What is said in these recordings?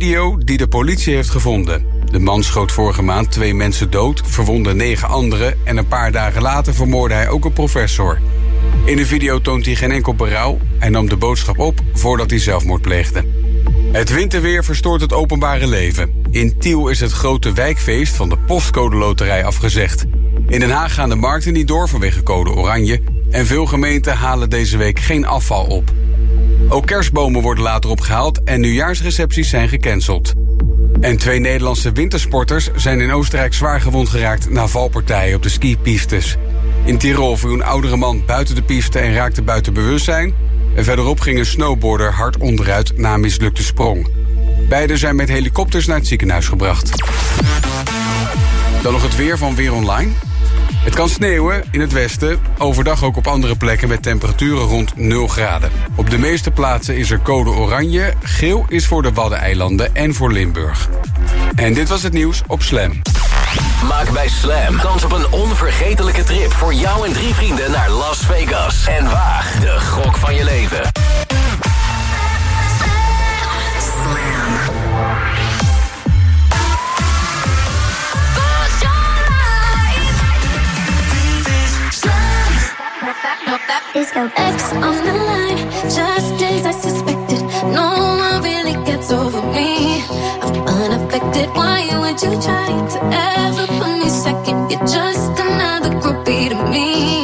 video die de politie heeft gevonden. De man schoot vorige maand twee mensen dood, verwondde negen anderen... en een paar dagen later vermoordde hij ook een professor. In de video toont hij geen enkel berouw. Hij nam de boodschap op voordat hij zelfmoord pleegde. Het winterweer verstoort het openbare leven. In Tiel is het grote wijkfeest van de Postcode Loterij afgezegd. In Den Haag gaan de markten niet door vanwege code oranje... en veel gemeenten halen deze week geen afval op. Ook kerstbomen worden later opgehaald en nieuwjaarsrecepties zijn gecanceld. En twee Nederlandse wintersporters zijn in Oostenrijk zwaar gewond geraakt... na valpartijen op de skipistes. In Tirol viel een oudere man buiten de piste en raakte buiten bewustzijn... en verderop ging een snowboarder hard onderuit na mislukte sprong. Beiden zijn met helikopters naar het ziekenhuis gebracht. Dan nog het weer van Weer Online. Het kan sneeuwen in het westen, overdag ook op andere plekken met temperaturen rond 0 graden. Op de meeste plaatsen is er code oranje, geel is voor de Waddeneilanden en voor Limburg. En dit was het nieuws op Slam. Maak bij Slam kans op een onvergetelijke trip voor jou en drie vrienden naar Las Vegas. En waag de gok van je leven. You try to ever put me second? You're just another groupie to me.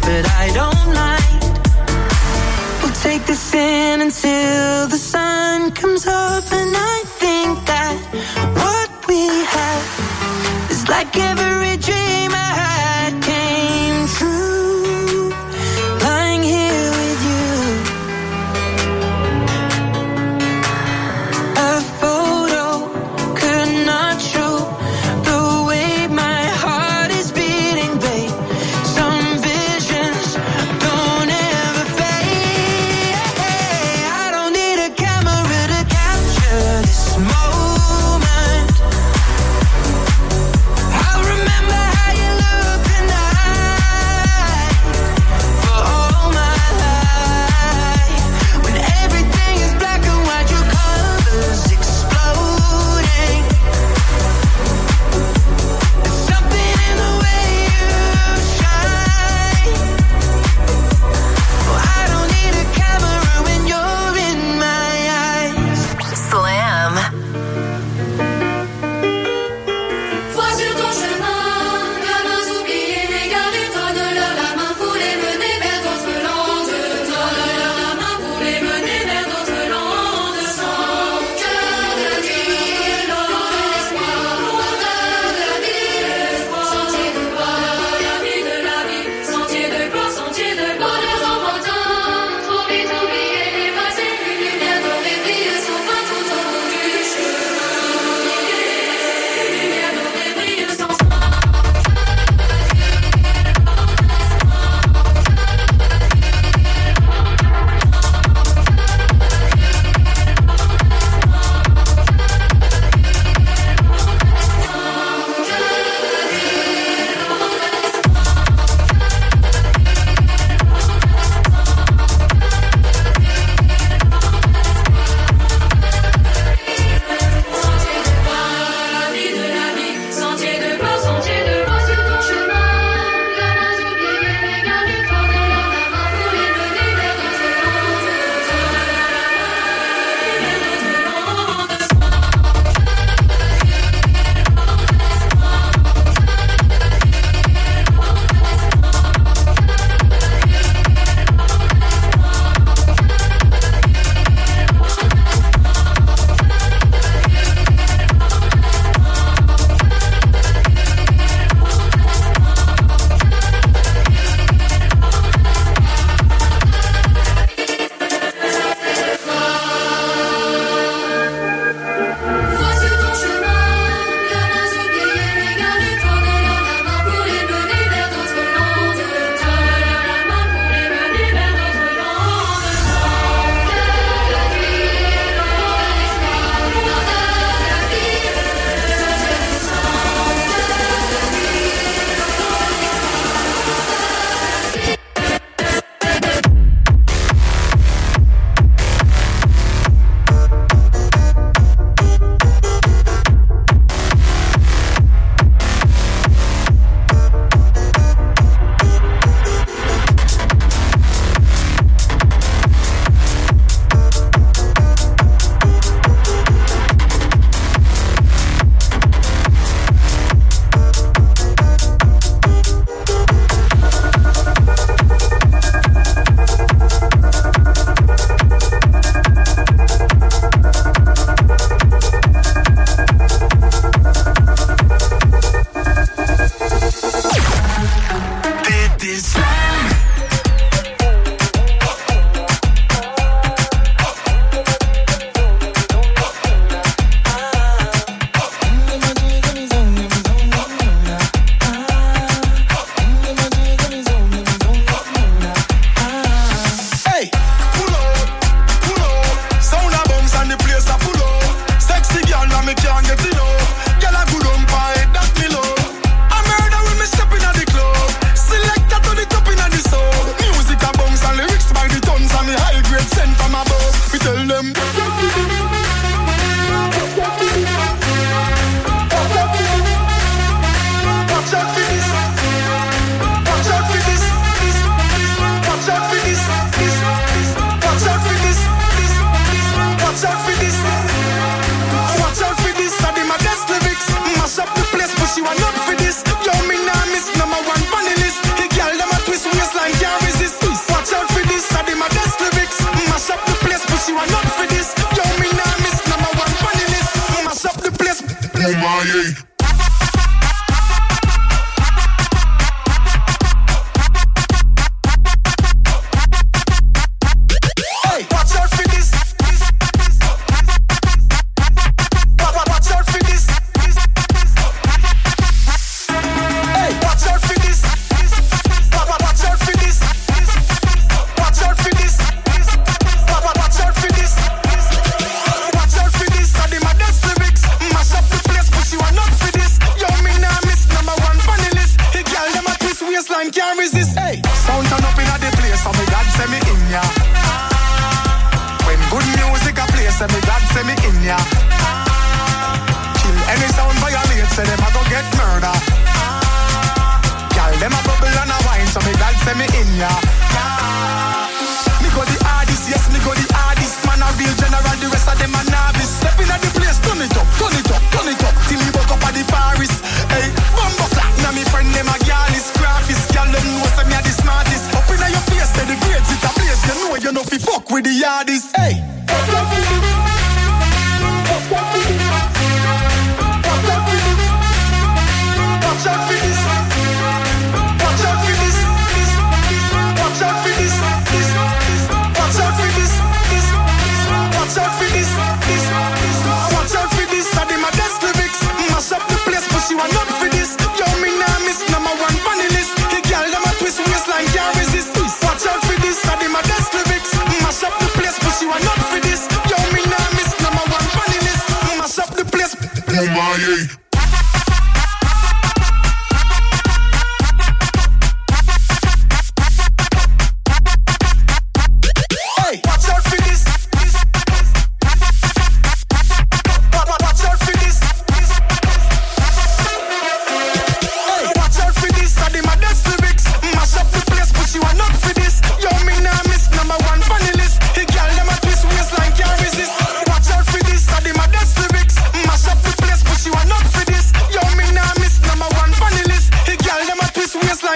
But I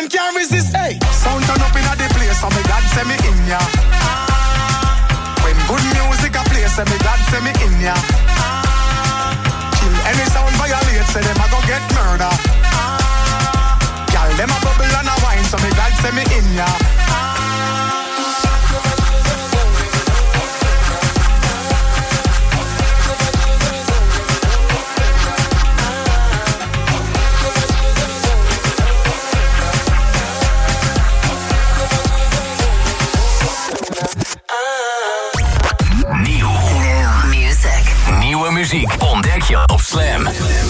can't resist. Hey, sound turn up in a the place, so me God send me in ya. Ah. When good music a play, so me God send me in ya. Ah. Kill any sound violate, say them a go get murder. Ah. Girl, them a bubble and a wine, so me God send me in ya. Ah.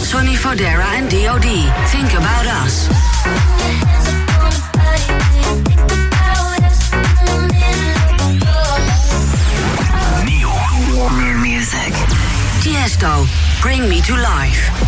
Sonny Fodera and DOD. Think about us. Tiesto, Bring Me to Life.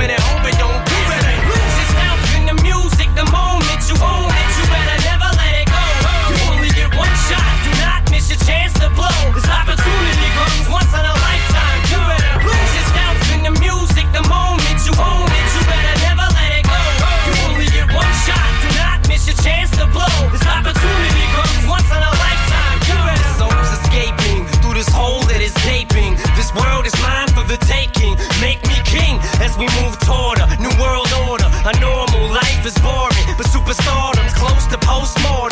moment at home. we move toward a new world order. A normal life is boring, but superstardom's close to postmortem.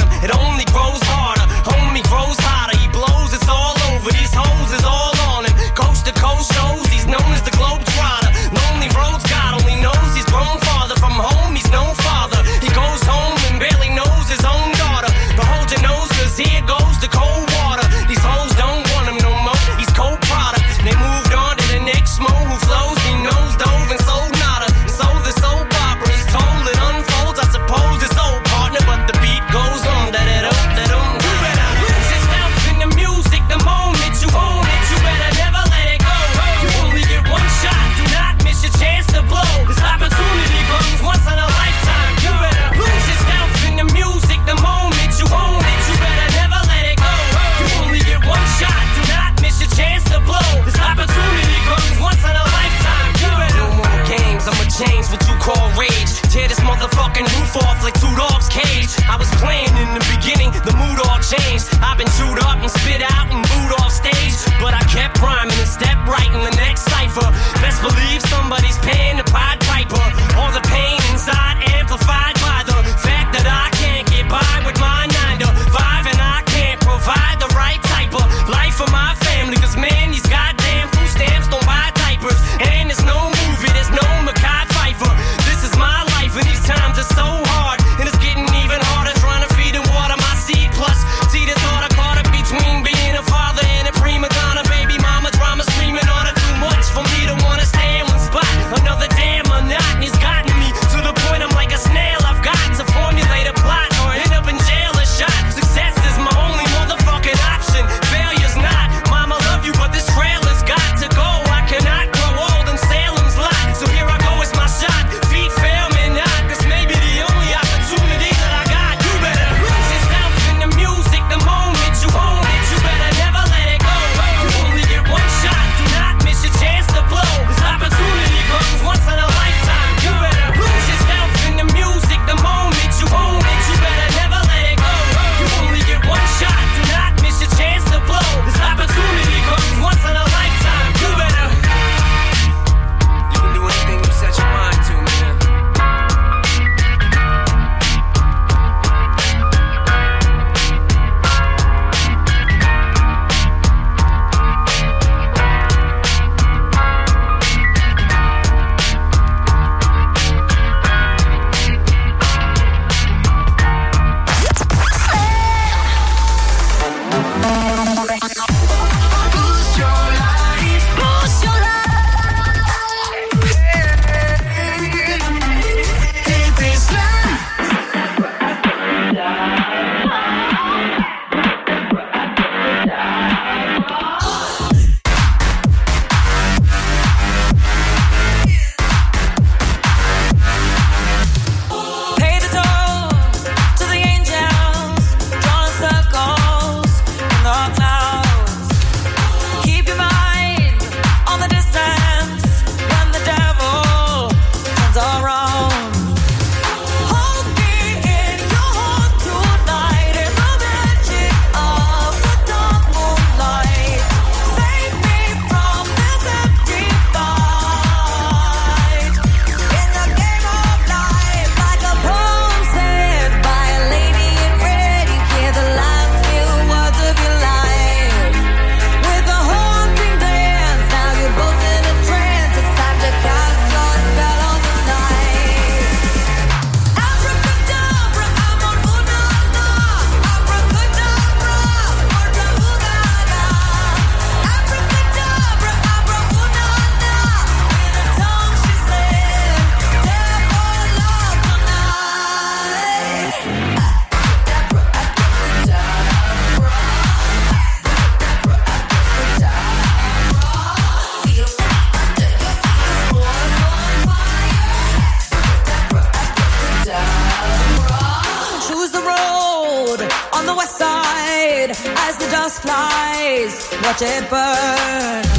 Watch it burn.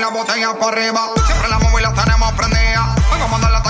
la botella para arriba. Siempre la móvil la tenemos prendida. Vamos a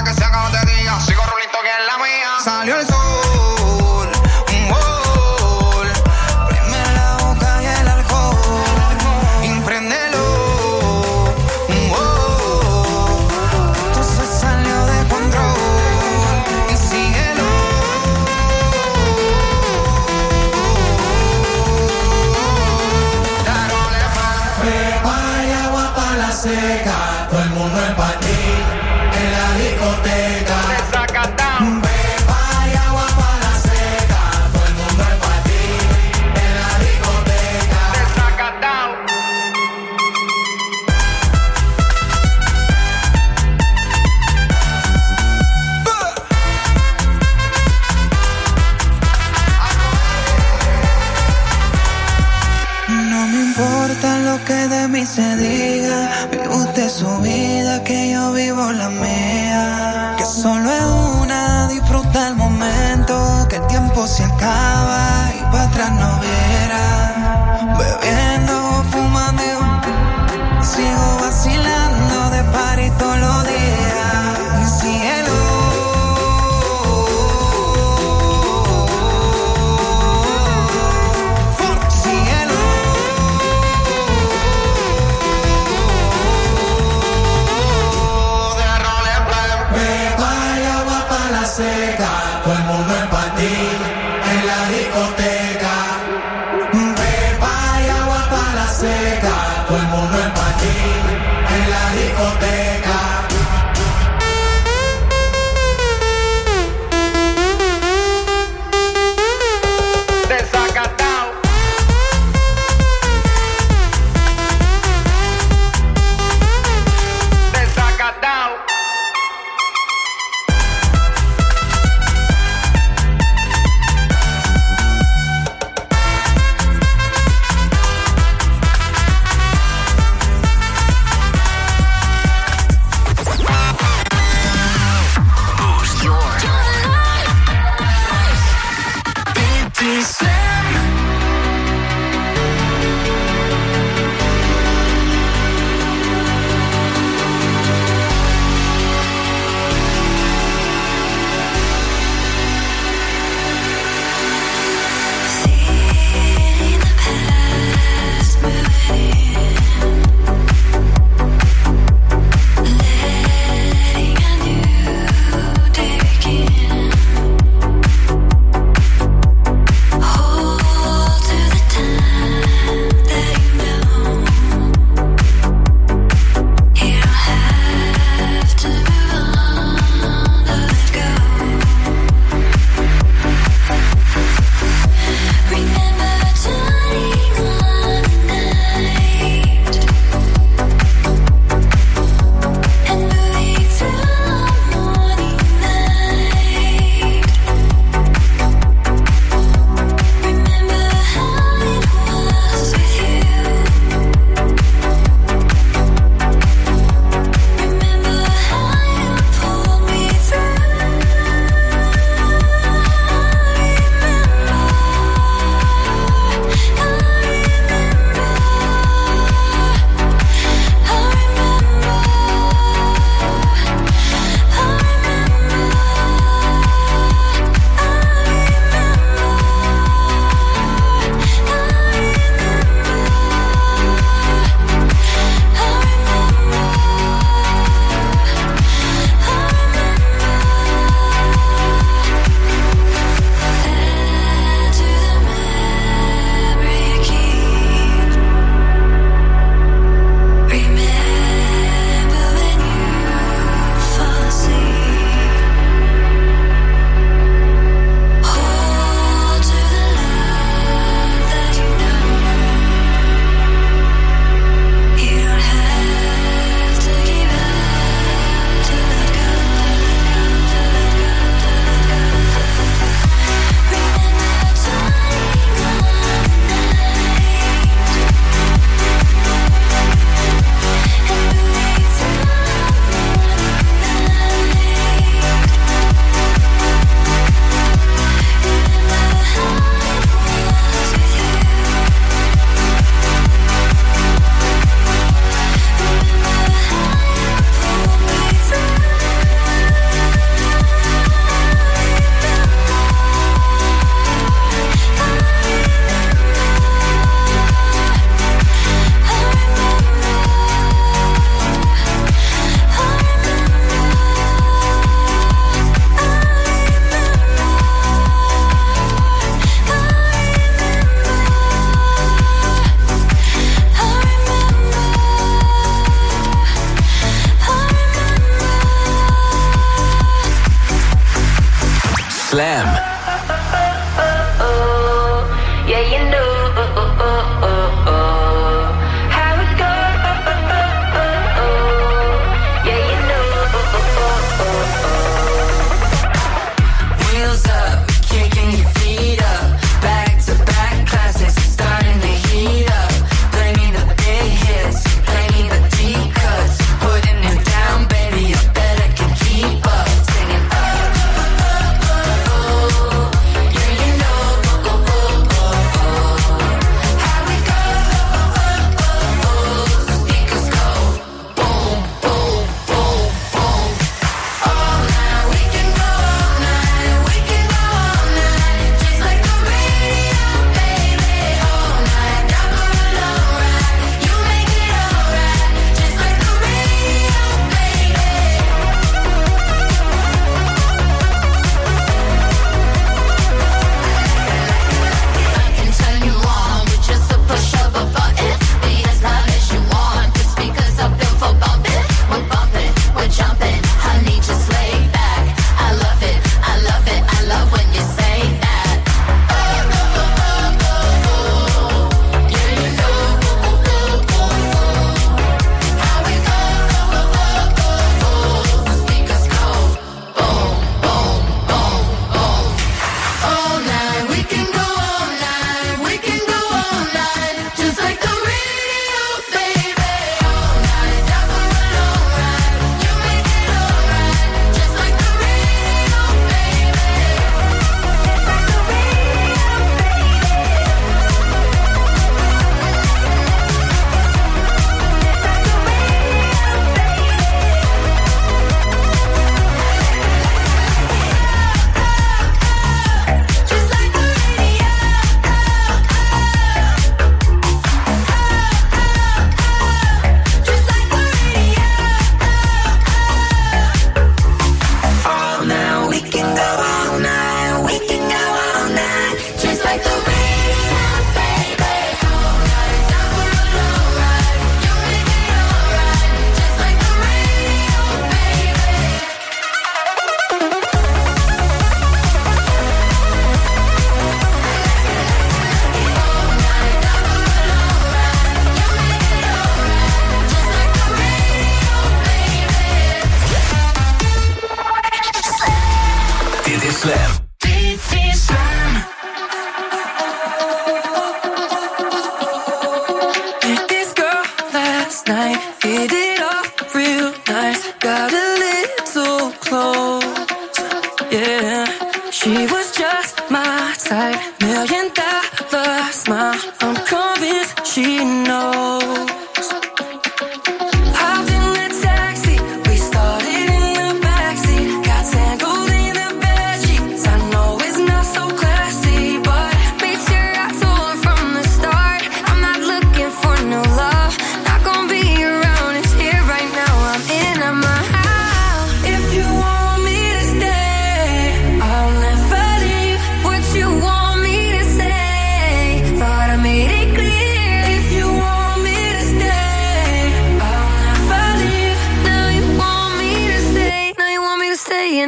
Slam.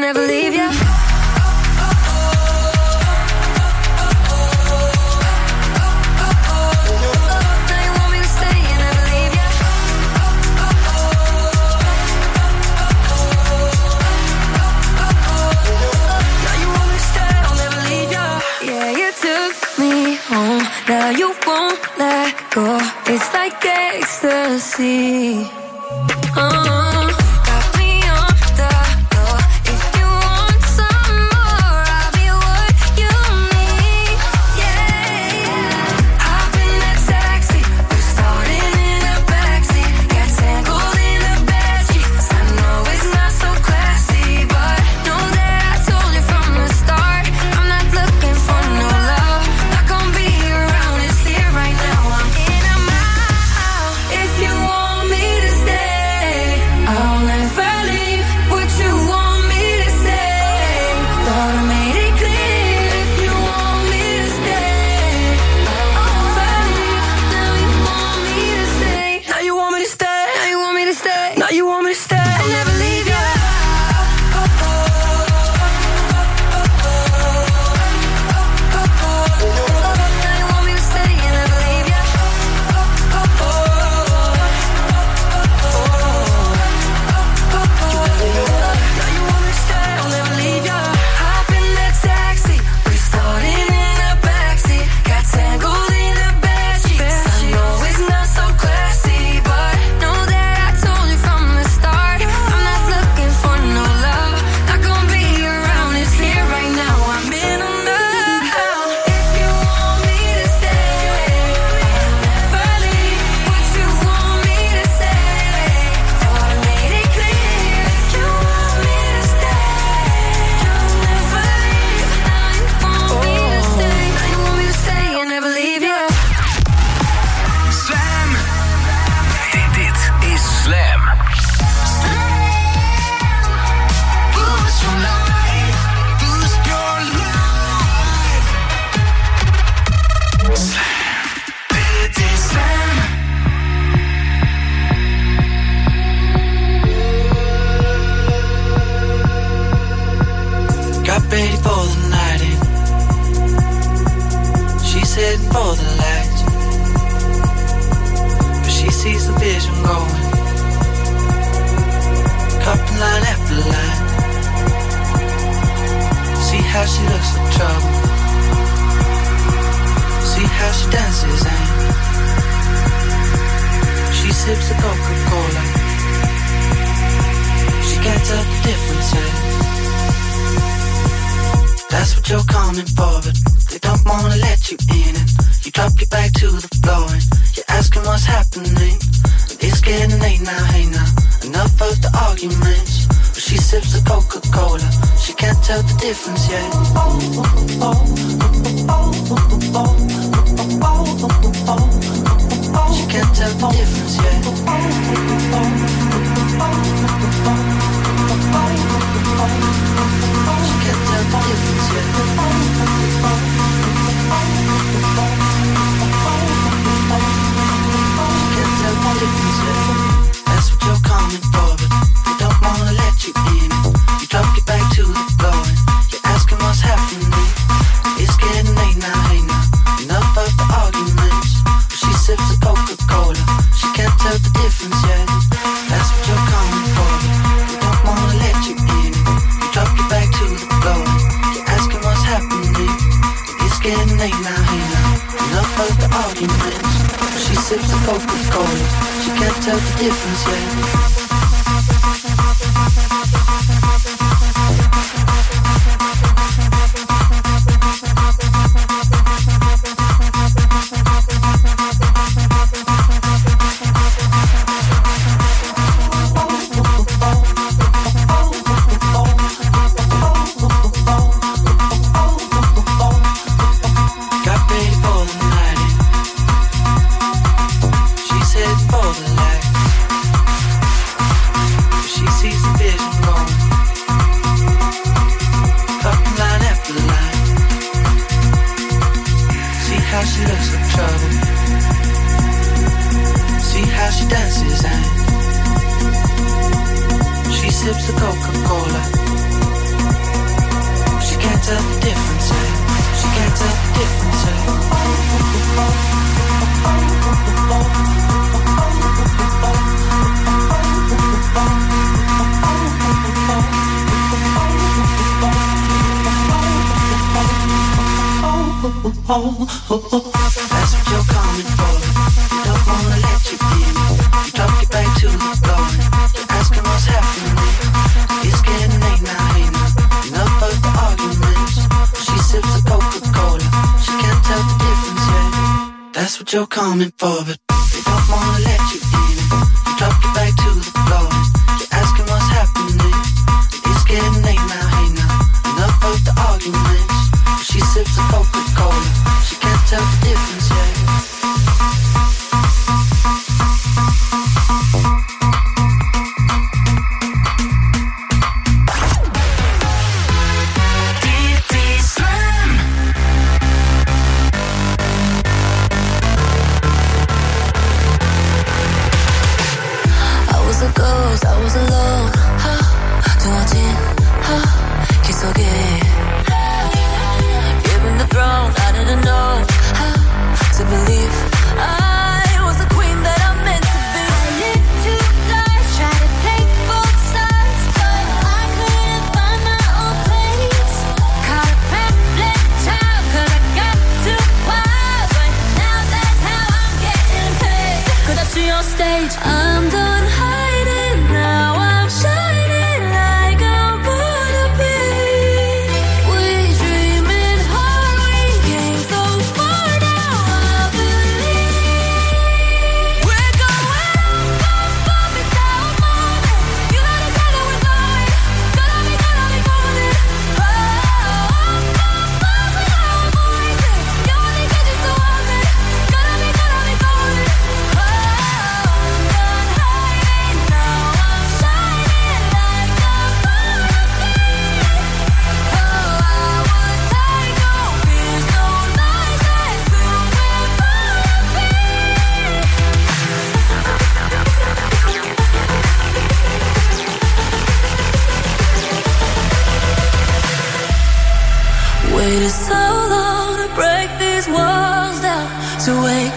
Never leave you. That's what you're coming for, but they don't wanna let you in. You drop your back to the floor. You're asking what's happening. It's getting late now, hey now. Enough of the arguments. She sips a Coca-Cola. She can't tell.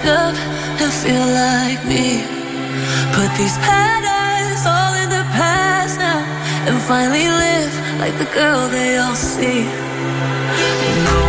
up and feel like me. Put these patterns all in the past now and finally live like the girl they all see. No.